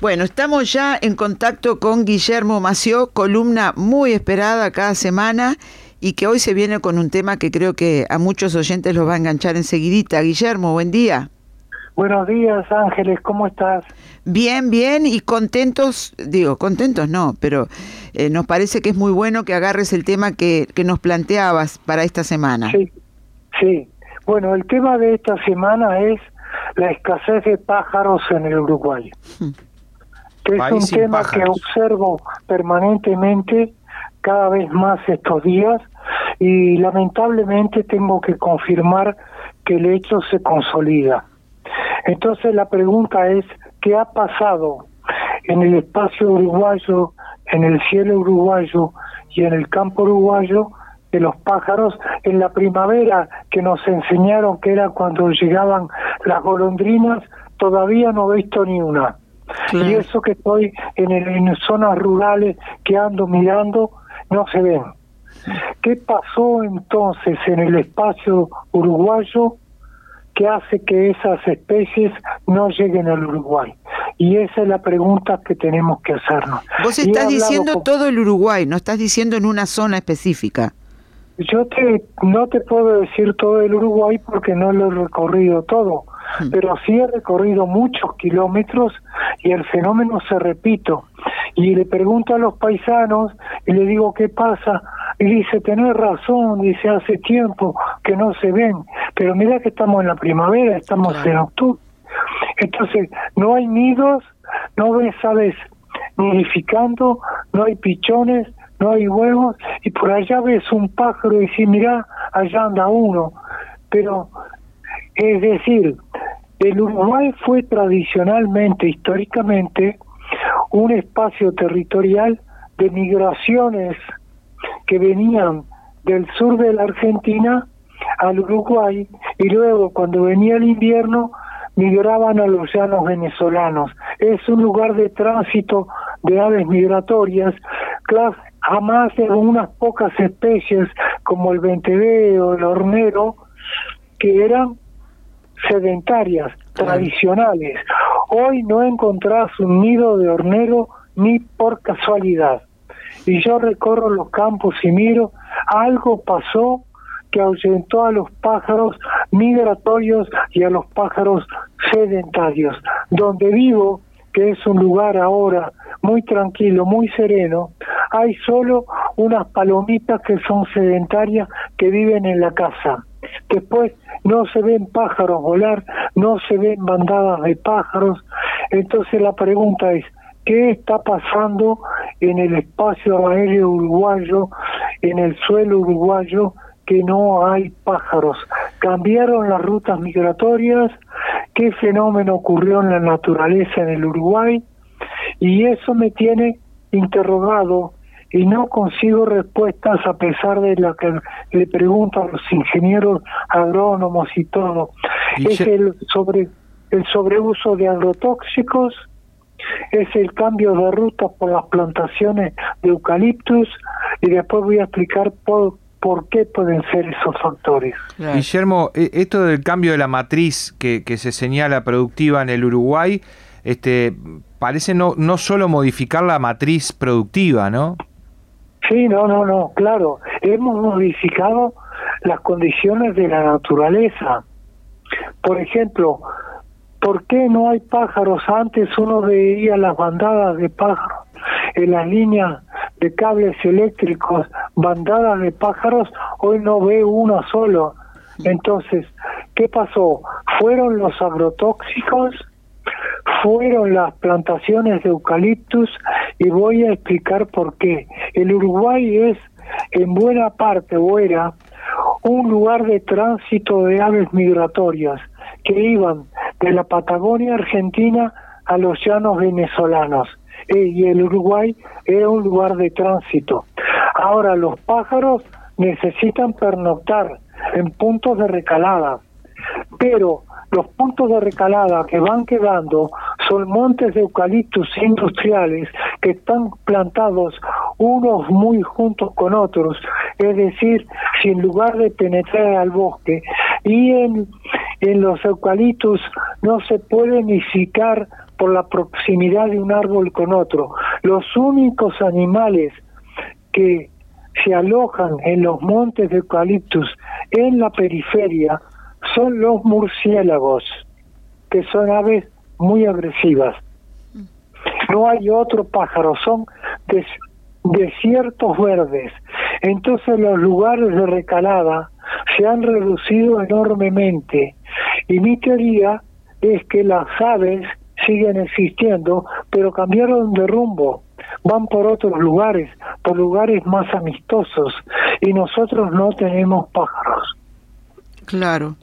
Bueno, estamos ya en contacto con Guillermo Mació, columna muy esperada cada semana y que hoy se viene con un tema que creo que a muchos oyentes los va a enganchar enseguidita. Guillermo, buen día. Buenos días, Ángeles, ¿cómo estás? Bien, bien y contentos, digo, contentos no, pero eh, nos parece que es muy bueno que agarres el tema que, que nos planteabas para esta semana. Sí, sí. Bueno, el tema de esta semana es la escasez de pájaros en el Uruguay. Hmm es un tema que observo permanentemente cada vez más estos días y lamentablemente tengo que confirmar que el hecho se consolida. Entonces la pregunta es, ¿qué ha pasado en el espacio uruguayo, en el cielo uruguayo y en el campo uruguayo de los pájaros en la primavera que nos enseñaron que era cuando llegaban las golondrinas? Todavía no he visto ni una. Y eso que estoy en, en zonas rurales que ando mirando, no se ven. ¿Qué pasó entonces en el espacio uruguayo que hace que esas especies no lleguen al Uruguay? Y esa es la pregunta que tenemos que hacernos. Vos estás diciendo todo el Uruguay, no estás diciendo en una zona específica. Yo te, no te puedo decir todo el Uruguay porque no lo he recorrido todo. Pero sí he recorrido muchos kilómetros y el fenómeno se repito. Y le pregunto a los paisanos y le digo qué pasa y dice, tenés razón, dice, hace tiempo que no se ven, pero mira que estamos en la primavera, estamos en octubre. Entonces, no hay nidos, no ves aves nidificando, no hay pichones, no hay huevos, y por allá ves un pájaro y dices, mira, allá anda uno. Pero, es decir, el Uruguay fue tradicionalmente, históricamente, un espacio territorial de migraciones que venían del sur de la Argentina al Uruguay y luego cuando venía el invierno migraban a los llanos venezolanos. Es un lugar de tránsito de aves migratorias, jamás de unas pocas especies como el venteveo, el hornero, que eran sedentarias, tradicionales. Hoy no encontrás un nido de hornero ni por casualidad. Y yo recorro los campos y miro, algo pasó que ahuyentó a los pájaros migratorios y a los pájaros sedentarios. Donde vivo, que es un lugar ahora muy tranquilo, muy sereno, hay solo unas palomitas que son sedentarias que viven en la casa. Después no se ven pájaros volar, no se ven bandadas de pájaros. Entonces la pregunta es, ¿qué está pasando en el espacio aéreo uruguayo, en el suelo uruguayo, que no hay pájaros? ¿Cambiaron las rutas migratorias? ¿Qué fenómeno ocurrió en la naturaleza en el Uruguay? Y eso me tiene interrogado y no consigo respuestas a pesar de lo que le pregunto a los ingenieros agrónomos y todo. es el sobre el sobreuso de agrotóxicos, es el cambio de ruta por las plantaciones de eucaliptus y después voy a explicar por, por qué pueden ser esos factores. Guillermo, e, esto del cambio de la matriz que, que se señala productiva en el Uruguay, este parece no, no solo modificar la matriz productiva, ¿no? Sí, no, no, no, claro. Hemos modificado las condiciones de la naturaleza. Por ejemplo, ¿por qué no hay pájaros? Antes uno veía las bandadas de pájaros en las líneas de cables eléctricos, bandadas de pájaros, hoy no ve uno solo. Entonces, ¿qué pasó? ¿Fueron los agrotóxicos? Fueron las plantaciones de eucaliptus y voy a explicar por qué. El Uruguay es en buena parte o era un lugar de tránsito de aves migratorias que iban de la Patagonia argentina a los llanos venezolanos eh, y el Uruguay era un lugar de tránsito. Ahora los pájaros necesitan pernoctar en puntos de recalada, pero los puntos de recalada que van quedando son montes de eucaliptus industriales que están plantados unos muy juntos con otros, es decir, sin lugar de penetrar al bosque. Y en, los eucaliptus no se puede nidificar por la proximidad de un árbol con otro. Los únicos animales que se alojan en los montes de eucaliptus en la periferia son los murciélagos, que son aves muy agresivas. No hay otro pájaro, son desiertos verdes. Entonces los lugares de recalada se han reducido enormemente. Y mi teoría es que las aves siguen existiendo, pero cambiaron de rumbo, van por otros lugares, por lugares más amistosos, y nosotros no tenemos pájaros. Claro.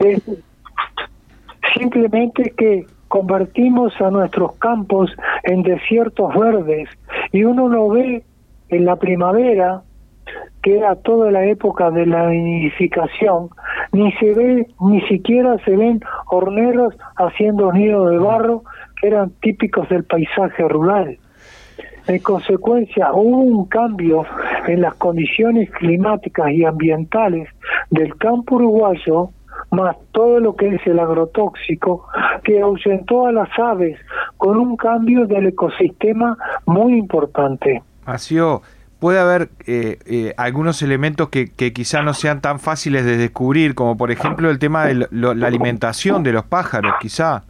simplemente que convertimos a nuestros campos en desiertos verdes y uno no ve en la primavera que era toda la época de la nidificación, ni se ve, ni siquiera se ven horneros haciendo nidos de barro que eran típicos del paisaje rural. En consecuencia, hubo un cambio en las condiciones climáticas y ambientales del campo uruguayo, más todo lo que es el agrotóxico, que ahuyentó a las aves con un cambio del ecosistema muy importante. Así puede haber eh, eh, algunos elementos que, que quizá no sean tan fáciles de descubrir, como por ejemplo el tema de la alimentación de los pájaros, quizá.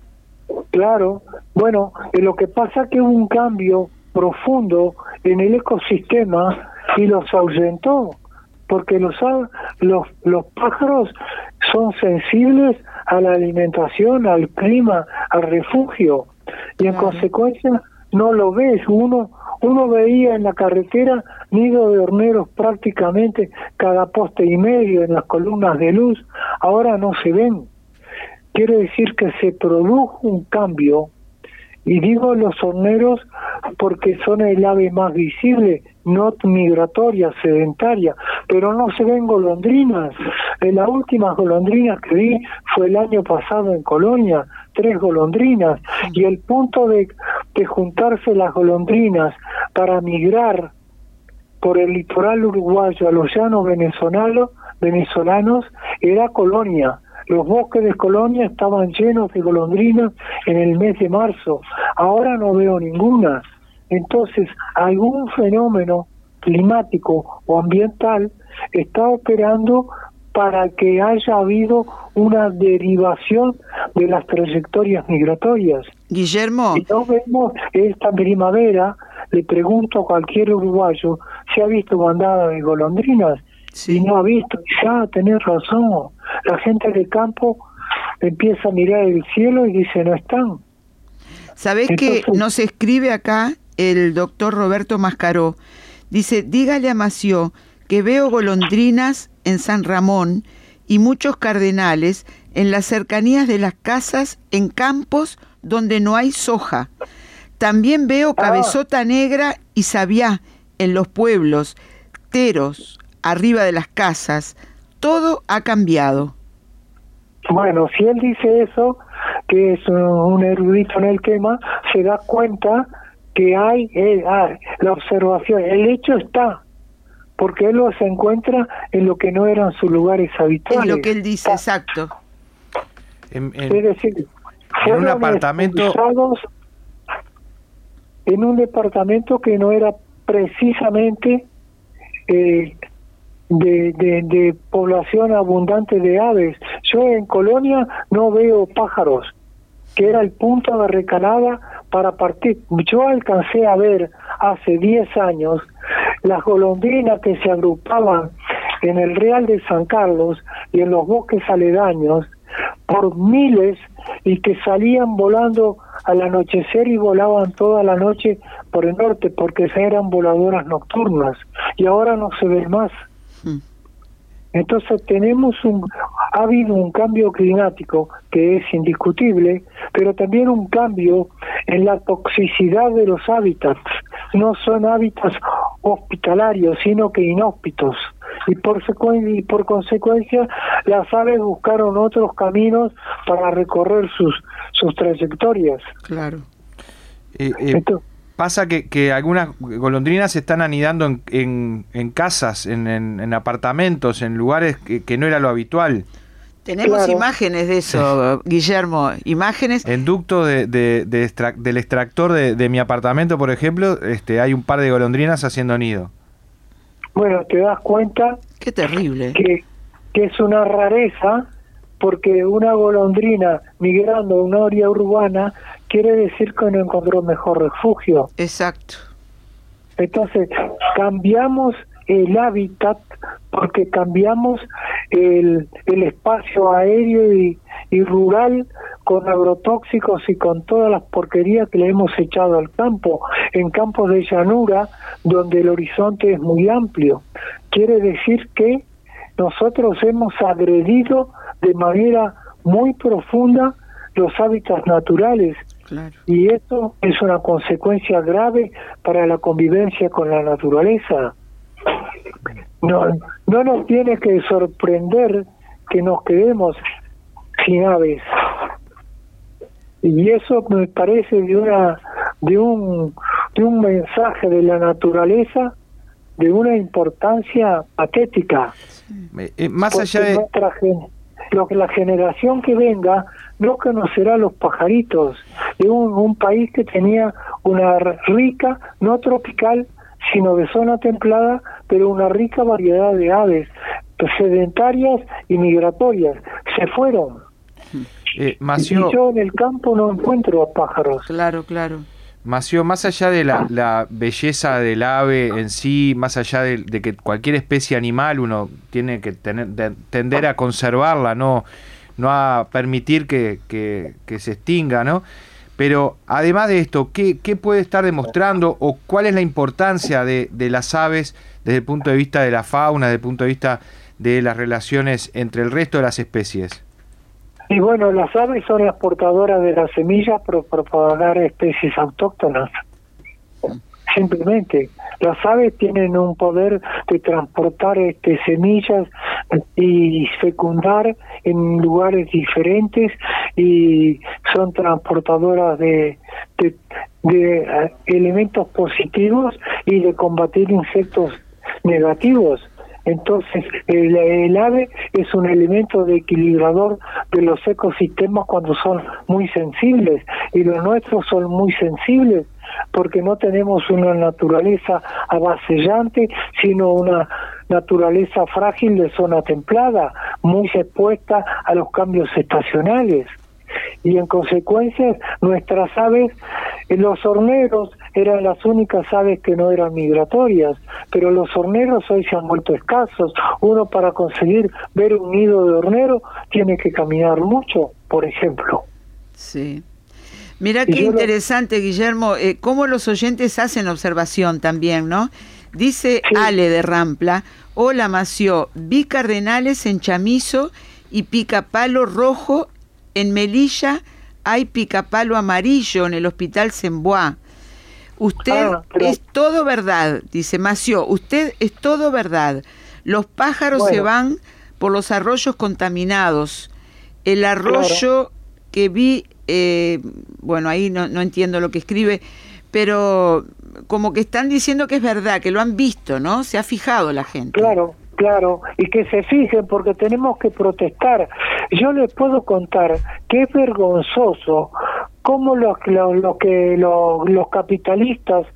Claro, bueno, eh, lo que pasa es que hubo un cambio profundo en el ecosistema y los ahuyentó, porque los, los, los pájaros son sensibles a la alimentación, al clima, al refugio, y en consecuencia no lo ves. Uno, uno veía en la carretera nido de horneros prácticamente cada poste y medio en las columnas de luz, ahora no se ven. Quiere decir que se produjo un cambio, y digo los horneros porque son el ave más visible, no migratoria, sedentaria, pero no se ven golondrinas. En las últimas golondrinas que vi fue el año pasado en Colonia, tres golondrinas, y el punto de, de juntarse las golondrinas para migrar por el litoral uruguayo a los llanos venezolanos, venezolanos era Colonia. Los bosques de Colonia estaban llenos de golondrinas en el mes de marzo. Ahora no veo ninguna. Entonces, algún fenómeno climático o ambiental está operando para que haya habido una derivación de las trayectorias migratorias. Guillermo. Si no vemos esta primavera, le pregunto a cualquier uruguayo si ha visto bandada de golondrinas. Si no ha visto, ya tenés razón. La gente del campo empieza a mirar el cielo y dice, no están. ¿Sabés que nos escribe acá el doctor Roberto Mascaró? Dice, dígale a Mació que veo golondrinas en San Ramón y muchos cardenales en las cercanías de las casas en campos donde no hay soja. También veo ah. cabezota negra y sabiá en los pueblos, teros, arriba de las casas. Todo ha cambiado. Bueno, si él dice eso, que es un erudito en el tema, se da cuenta que hay eh, ah, la observación, el hecho está, porque él los encuentra en lo que no eran sus lugares habituales. Es lo que él dice, exacto. es decir, en un apartamento en un departamento que no era precisamente eh, de, de, población abundante de aves. Yo en Colonia no veo pájaros, que era el punto de recalada para partir. Yo alcancé a ver hace 10 años las golondrinas que se agrupaban en el Real de San Carlos y en los bosques aledaños por miles y que salían volando al anochecer y volaban toda la noche por el norte porque eran voladoras nocturnas y ahora no se ven más. Hmm. Entonces tenemos un, ha habido un cambio climático que es indiscutible, pero también un cambio en la toxicidad de los hábitats. No son hábitats hospitalarios, sino que inhóspitos. Y por, y por consecuencia, las aves buscaron otros caminos para recorrer sus, sus trayectorias. Claro. Eh, eh, pasa que, que, algunas golondrinas están anidando en, en, casas, en, en, apartamentos, en lugares que, no era lo habitual. Tenemos imágenes de eso, Guillermo, imágenes. En ducto de, del extractor de, mi apartamento, por ejemplo, este, hay un par de golondrinas haciendo nido. Bueno, te das cuenta. Qué terrible. Que, que es una rareza, porque una golondrina migrando a una área urbana quiere decir que no encontró mejor refugio. Exacto. Entonces, cambiamos el hábitat porque cambiamos el, el espacio aéreo y, y, rural con agrotóxicos y con todas las porquerías que le hemos echado al campo, en campos de llanura donde el horizonte es muy amplio. Quiere decir que nosotros hemos agredido de manera muy profunda los hábitats naturales y esto es una consecuencia grave para la convivencia con la naturaleza. No, no nos tiene que sorprender que nos quedemos sin aves. Y eso me parece de una de un de un mensaje de la naturaleza de una importancia patética. Eh, más allá de lo que la generación que venga no conocerá los pajaritos de un, un país que tenía una rica, no tropical, sino de zona templada, pero una rica variedad de aves sedentarias y migratorias. Se fueron. Eh, y yo en el campo no encuentro a pájaros. Claro, claro. Mació, más allá de la, belleza del ave en sí, más allá de, que cualquier especie animal uno tiene que tener, tender a conservarla, no, no a permitir que, que se extinga, ¿no? Pero además de esto, ¿qué, puede estar demostrando o cuál es la importancia de, las aves desde el punto de vista de la fauna, desde el punto de vista de las relaciones entre el resto de las especies? Y bueno, las aves son las portadoras de las semillas para propagar especies autóctonas simplemente. Las aves tienen un poder de transportar este, semillas y fecundar en lugares diferentes y son transportadoras de, eh, elementos positivos y de combatir insectos negativos. Entonces, el, ave es un elemento de equilibrador de los ecosistemas cuando son muy sensibles y los nuestros son muy sensibles porque no tenemos una naturaleza avasallante, sino una naturaleza frágil de zona templada, muy expuesta a los cambios estacionales. Y en consecuencia, nuestras aves, los horneros eran las únicas aves que no eran migratorias, pero los horneros hoy se han vuelto escasos. Uno para conseguir ver un nido de hornero tiene que caminar mucho, por ejemplo. Sí. Mira qué interesante, Guillermo, eh, cómo los oyentes hacen observación también, ¿no? Dice Ale de Rampla, hola Mació, vi cardenales en chamizo y picapalo rojo en Melilla, hay picapalo amarillo en el hospital Sembois. Usted ah, es todo verdad, dice Mació, usted es todo verdad. Los pájaros se van por los arroyos contaminados. El arroyo que vi eh, bueno, ahí no, no entiendo lo que escribe, pero como que están diciendo que es verdad, que lo han visto, ¿no? Se ha fijado la gente. Claro, claro, y que se fijen porque tenemos que protestar. Yo les puedo contar que es vergonzoso cómo los, los, que los, los capitalistas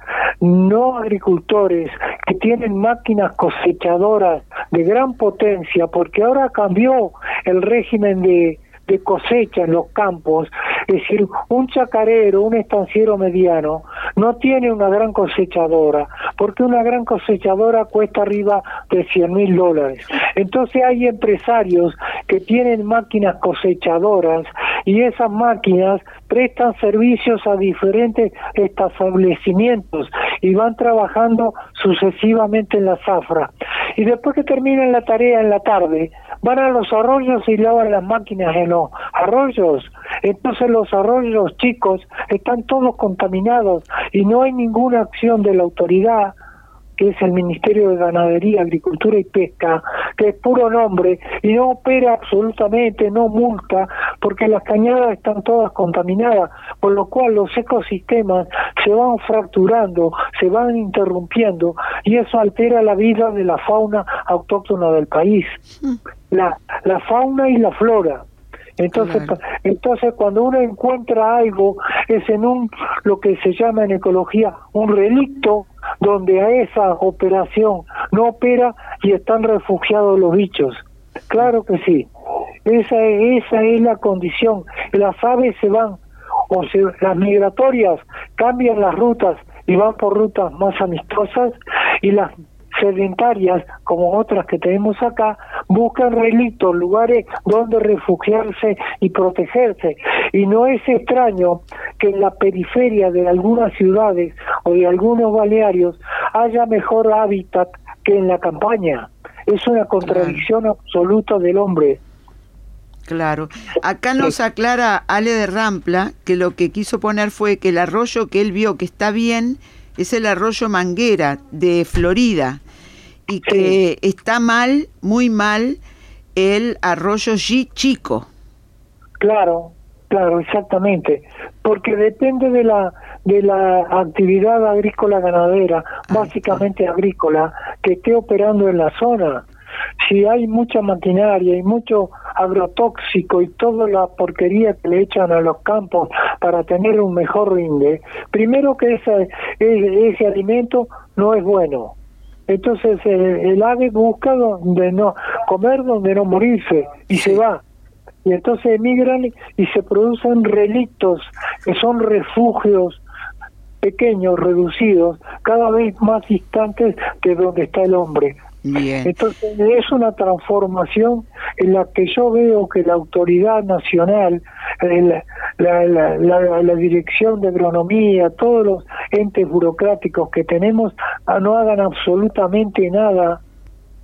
no agricultores que tienen máquinas cosechadoras de gran potencia, porque ahora cambió el régimen de de cosecha en los campos, es decir, un chacarero, un estanciero mediano, no tiene una gran cosechadora, porque una gran cosechadora cuesta arriba de 100 mil dólares. Entonces hay empresarios que tienen máquinas cosechadoras y esas máquinas prestan servicios a diferentes establecimientos y van trabajando sucesivamente en la zafra. Y después que terminan la tarea en la tarde, van a los arroyos y lavan las máquinas en los arroyos. Entonces los arroyos chicos están todos contaminados y no hay ninguna acción de la autoridad que es el Ministerio de Ganadería, Agricultura y Pesca, que es puro nombre y no opera absolutamente, no multa, porque las cañadas están todas contaminadas, por lo cual los ecosistemas se van fracturando, se van interrumpiendo y eso altera la vida de la fauna autóctona del país. La, la fauna y la flora. Entonces, entonces cuando uno encuentra algo es en un lo que se llama en ecología un relicto donde a esa operación no opera y están refugiados los bichos. Claro que sí. Esa, esa es la condición. Las aves se van, o se, las migratorias cambian las rutas y van por rutas más amistosas y las sedentarias, como otras que tenemos acá, buscan relictos, lugares donde refugiarse y protegerse. Y no es extraño que en la periferia de algunas ciudades o de algunos balnearios haya mejor hábitat que en la campaña. Es una contradicción absoluta del hombre. Claro. Acá nos aclara Ale de Rampla que lo que quiso poner fue que el arroyo que él vio que está bien es el arroyo Manguera de Florida y que está mal, muy mal, el arroyo G chico. Claro, claro, exactamente, porque depende de la de la actividad agrícola ganadera, básicamente agrícola, que esté operando en la zona. Si hay mucha maquinaria y mucho agrotóxico y toda la porquería que le echan a los campos para tener un mejor rinde, primero que ese, ese alimento no es bueno. Entonces el, ave busca donde no comer, donde no morirse y se va. Y entonces emigran y se producen relictos que son refugios pequeños, reducidos, cada vez más distantes que donde está el hombre. Entonces es una transformación en la que yo veo que la autoridad nacional, la, la, dirección de agronomía, todos los entes burocráticos que tenemos ah, no hagan absolutamente nada,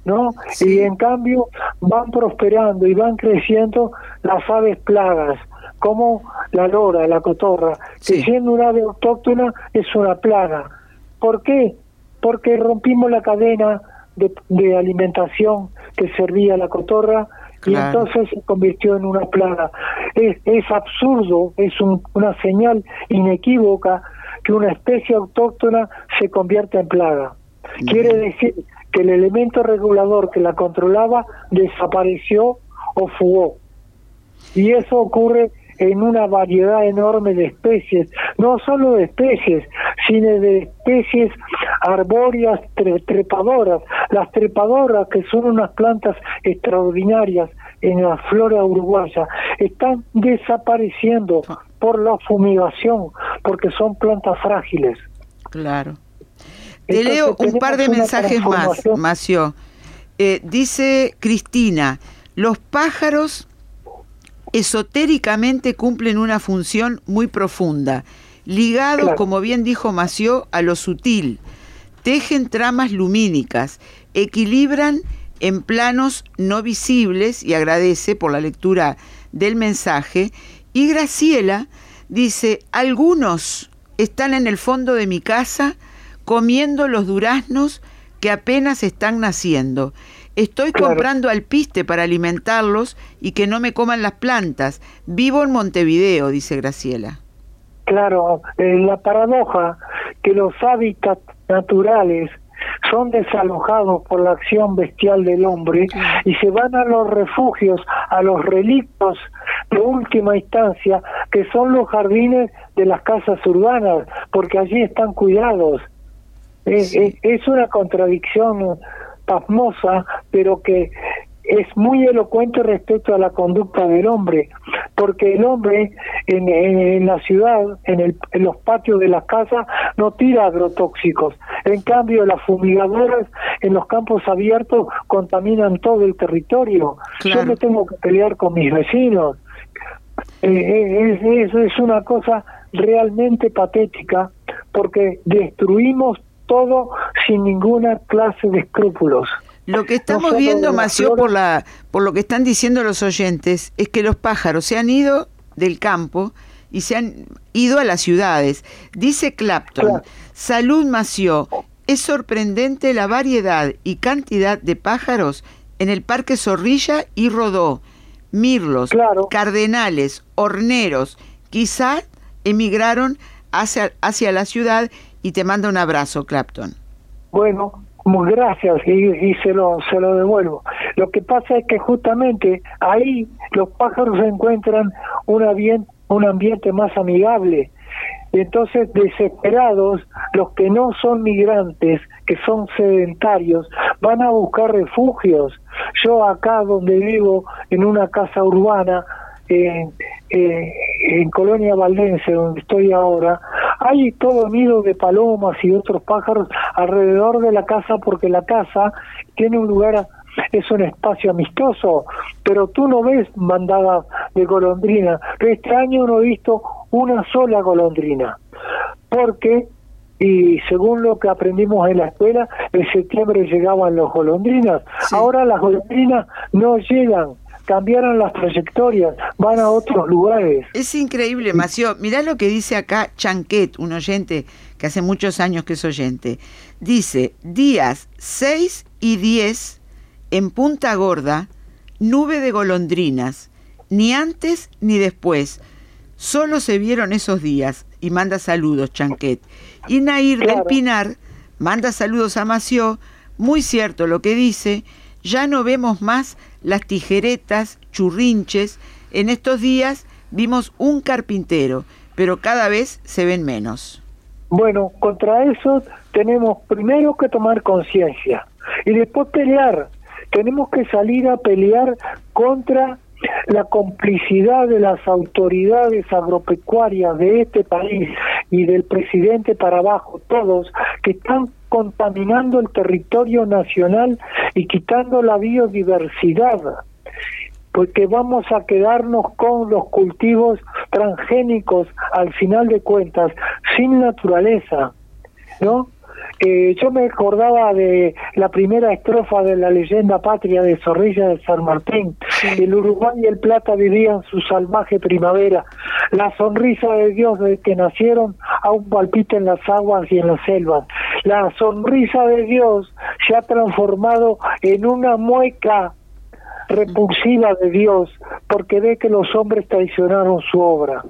¿no? Y en cambio van prosperando y van creciendo las aves plagas, como la lora, la cotorra, que siendo una ave autóctona es una plaga. ¿Por qué? Porque rompimos la cadena de, alimentación que servía la cotorra y entonces se convirtió en una plaga. Es, es absurdo, es una señal inequívoca que una especie autóctona se convierta en plaga. Quiere decir que el elemento regulador que la controlaba desapareció o fugó. Y eso ocurre en una variedad enorme de especies, no solo de especies, sino de especies arbóreas trepadoras. Las trepadoras, que son unas plantas extraordinarias en la flora uruguaya, están desapareciendo por la fumigación, porque son plantas frágiles. Claro. Te leo un par de mensajes más, Macio. Eh, dice Cristina, los pájaros esotéricamente cumplen una función muy profunda, ligados, como bien dijo Mació, a lo sutil. Tejen tramas lumínicas, equilibran en planos no visibles, y agradece por la lectura del mensaje, y Graciela dice, algunos están en el fondo de mi casa comiendo los duraznos que apenas están naciendo Estoy comprando alpiste para alimentarlos y que no me coman las plantas. Vivo en Montevideo, dice Graciela. Claro, eh, la paradoja que los hábitats naturales son desalojados por la acción bestial del hombre y se van a los refugios, a los relictos de última instancia, que son los jardines de las casas urbanas, porque allí están cuidados. es una contradicción pasmosa, pero que es muy elocuente respecto a la conducta del hombre, porque el hombre en, en, la ciudad, en, el, en, los patios de las casas, no tira agrotóxicos. En cambio, las fumigadoras en los campos abiertos contaminan todo el territorio. Yo me tengo que pelear con mis vecinos. Eh, eh, es, es una cosa realmente patética, porque destruimos todo sin ninguna clase de escrúpulos. Lo que estamos viendo, Mació, por, la, por lo que están diciendo los oyentes, es que los pájaros se han ido del campo y se han ido a las ciudades. Dice Clapton, Salud Mació, es sorprendente la variedad y cantidad de pájaros en el Parque Zorrilla y Rodó, mirlos, cardenales, horneros, quizá emigraron hacia, hacia la ciudad y te manda un abrazo, Clapton. Bueno, gracias y, se, lo, se lo devuelvo. Lo que pasa es que justamente ahí los pájaros encuentran un, un ambiente más amigable. Entonces, desesperados, los que no son migrantes, que son sedentarios, van a buscar refugios. Yo acá donde vivo, en una casa urbana, en, en Colonia Valdense, donde estoy ahora, hay todo nido de palomas y otros pájaros alrededor de la casa porque la casa tiene un lugar es un espacio amistoso, pero tú no ves mandadas de golondrina. Este año no he visto una sola golondrina, porque, y según lo que aprendimos en la escuela, en septiembre llegaban los golondrinas. Ahora las golondrinas no llegan cambiaron las trayectorias, van a otros lugares. Es increíble, Mació. Mirá lo que dice acá Chanquet, un oyente que hace muchos años que es oyente. Dice, días 6 y 10 en Punta Gorda, nube de golondrinas, ni antes ni después. Solo se vieron esos días. Y manda saludos, Chanquet. Y Nair del Pinar manda saludos a Mació. Muy cierto lo que dice. Ya no vemos más las tijeretas, churrinches. En estos días vimos un carpintero, pero cada vez se ven menos. Bueno, contra eso tenemos primero que tomar conciencia y después pelear. Tenemos que salir a pelear contra la complicidad de las autoridades agropecuarias de este país y del presidente para abajo, todos, que están contaminando el territorio nacional y quitando la biodiversidad porque vamos a quedarnos con los cultivos transgénicos al final de cuentas, sin naturaleza, ¿no? Yo me acordaba de la primera estrofa de la leyenda patria de Zorrilla de San Martín. El Uruguay y el Plata vivían su salvaje primavera. La sonrisa de Dios desde que nacieron aún palpita en las aguas y en las selvas. La sonrisa de Dios se ha transformado en una mueca repulsiva de Dios porque ve que los hombres traicionaron su obra.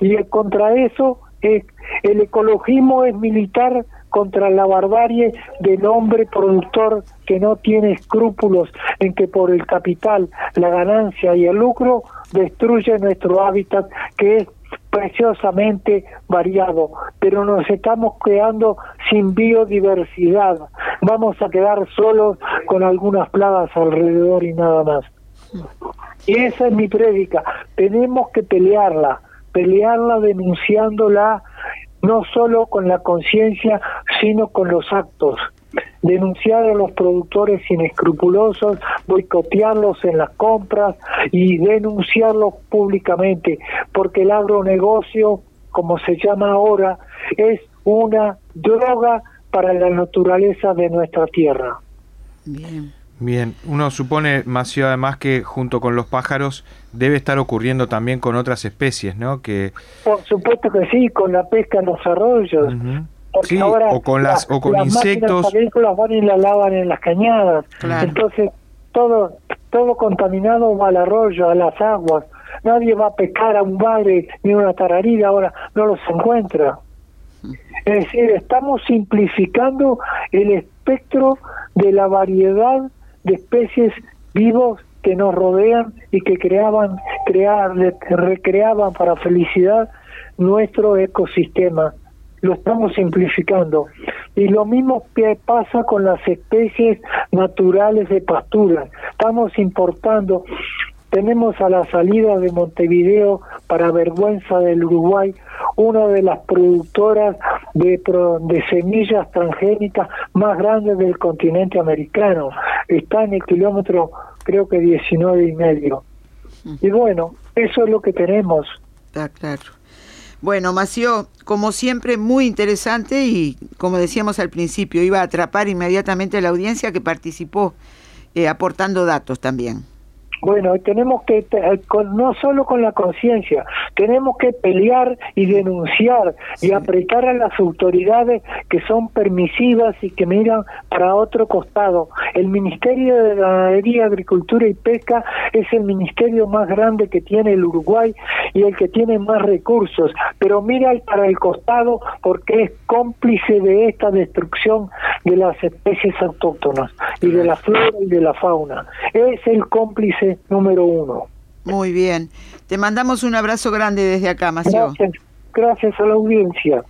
Y contra eso, el ecologismo es militar contra la barbarie del hombre productor que no tiene escrúpulos en que por el capital, la ganancia y el lucro destruye nuestro hábitat que es preciosamente variado, pero nos estamos quedando sin biodiversidad. Vamos a quedar solos con algunas plagas alrededor y nada más. Y esa es mi prédica. Tenemos que pelearla, pelearla denunciándola no solo con la conciencia, sino con los actos. Denunciar a los productores inescrupulosos, boicotearlos en las compras y denunciarlos públicamente, porque el agronegocio, como se llama ahora, es una droga para la naturaleza de nuestra tierra. Bien. Bien, uno supone, Macio, además que junto con los pájaros debe estar ocurriendo también con otras especies, ¿no? Que... Por supuesto que sí, con la pesca en los arroyos. Sí, o con las o con las insectos. agrícolas van y la lavan en las cañadas. Entonces todo todo contaminado va al arroyo, a las aguas. Nadie va a pescar a un bagre ni una tararida ahora no los encuentra. Es decir, estamos simplificando el espectro de la variedad de especies vivos que nos rodean y que creaban, crear, recreaban para felicidad nuestro ecosistema. Lo estamos simplificando. Y lo mismo pasa con las especies naturales de pastura. Estamos importando tenemos a la salida de Montevideo, para vergüenza del Uruguay, una de las productoras de, de semillas transgénicas más grandes del continente americano. Está en el kilómetro, creo que 19 y medio. Y bueno, eso es lo que tenemos. Está claro. Bueno, Mació, como siempre, muy interesante y, como decíamos al principio, iba a atrapar inmediatamente a la audiencia que participó eh, aportando datos también. Bueno, tenemos que, eh, no solo con la conciencia, tenemos que pelear y denunciar y apretar a las autoridades que son permisivas y que miran para otro costado. El Ministerio de Ganadería, Agricultura y Pesca es el ministerio más grande que tiene el Uruguay y el que tiene más recursos, pero mira para el costado porque es cómplice de esta destrucción de las especies autóctonas y de la flora y de la fauna. Es el cómplice número uno. Muy bien. Te mandamos un abrazo grande desde acá, Macio. Gracias, gracias a la audiencia.